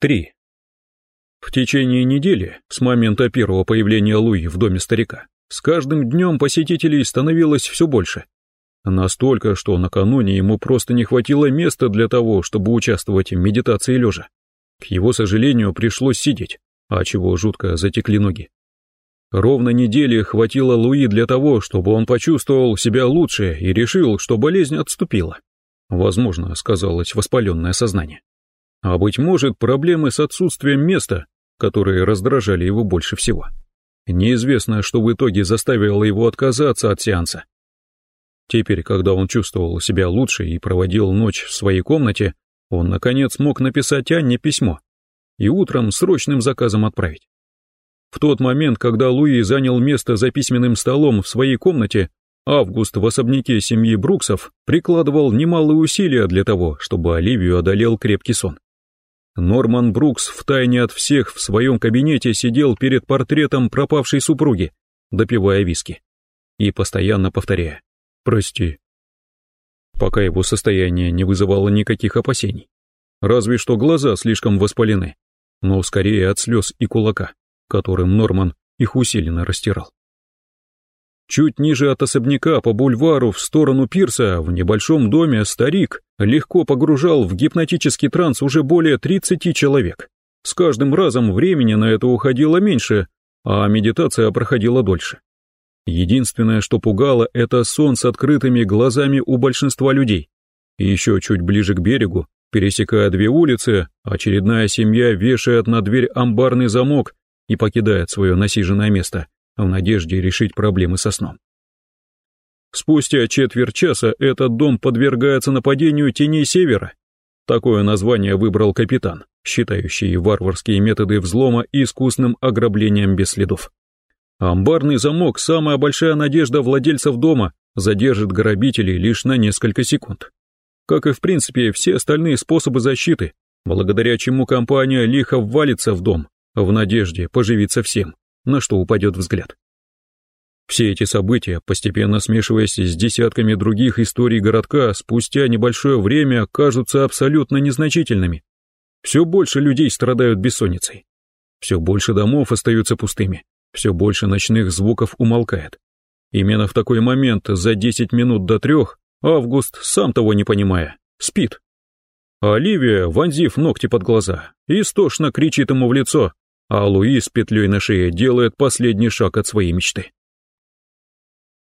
3. В течение недели, с момента первого появления Луи в доме старика, с каждым днем посетителей становилось все больше. Настолько, что накануне ему просто не хватило места для того, чтобы участвовать в медитации лежа. К его сожалению, пришлось сидеть, а чего жутко затекли ноги. Ровно недели хватило Луи для того, чтобы он почувствовал себя лучше и решил, что болезнь отступила. Возможно, сказалось воспаленное сознание. А быть может, проблемы с отсутствием места, которые раздражали его больше всего. Неизвестно, что в итоге заставило его отказаться от сеанса. Теперь, когда он чувствовал себя лучше и проводил ночь в своей комнате, он, наконец, мог написать Анне письмо и утром срочным заказом отправить. В тот момент, когда Луи занял место за письменным столом в своей комнате, Август в особняке семьи Бруксов прикладывал немалые усилия для того, чтобы Оливию одолел крепкий сон. Норман Брукс втайне от всех в своем кабинете сидел перед портретом пропавшей супруги, допивая виски, и постоянно повторяя «Прости». Пока его состояние не вызывало никаких опасений. Разве что глаза слишком воспалены, но скорее от слез и кулака, которым Норман их усиленно растирал. Чуть ниже от особняка по бульвару в сторону пирса в небольшом доме старик легко погружал в гипнотический транс уже более 30 человек. С каждым разом времени на это уходило меньше, а медитация проходила дольше. Единственное, что пугало, это сон с открытыми глазами у большинства людей. Еще чуть ближе к берегу, пересекая две улицы, очередная семья вешает на дверь амбарный замок и покидает свое насиженное место, в надежде решить проблемы со сном. Спустя четверть часа этот дом подвергается нападению теней севера. Такое название выбрал капитан, считающий варварские методы взлома искусным ограблением без следов. Амбарный замок, самая большая надежда владельцев дома, задержит грабителей лишь на несколько секунд. Как и в принципе все остальные способы защиты, благодаря чему компания лихо ввалится в дом, в надежде поживиться всем на что упадет взгляд. Все эти события, постепенно смешиваясь с десятками других историй городка, спустя небольшое время кажутся абсолютно незначительными. Все больше людей страдают бессонницей. Все больше домов остаются пустыми. Все больше ночных звуков умолкает. Именно в такой момент, за 10 минут до трех, Август, сам того не понимая, спит. А Оливия, вонзив ногти под глаза, истошно кричит ему в лицо, а Луи с петлей на шее делает последний шаг от своей мечты.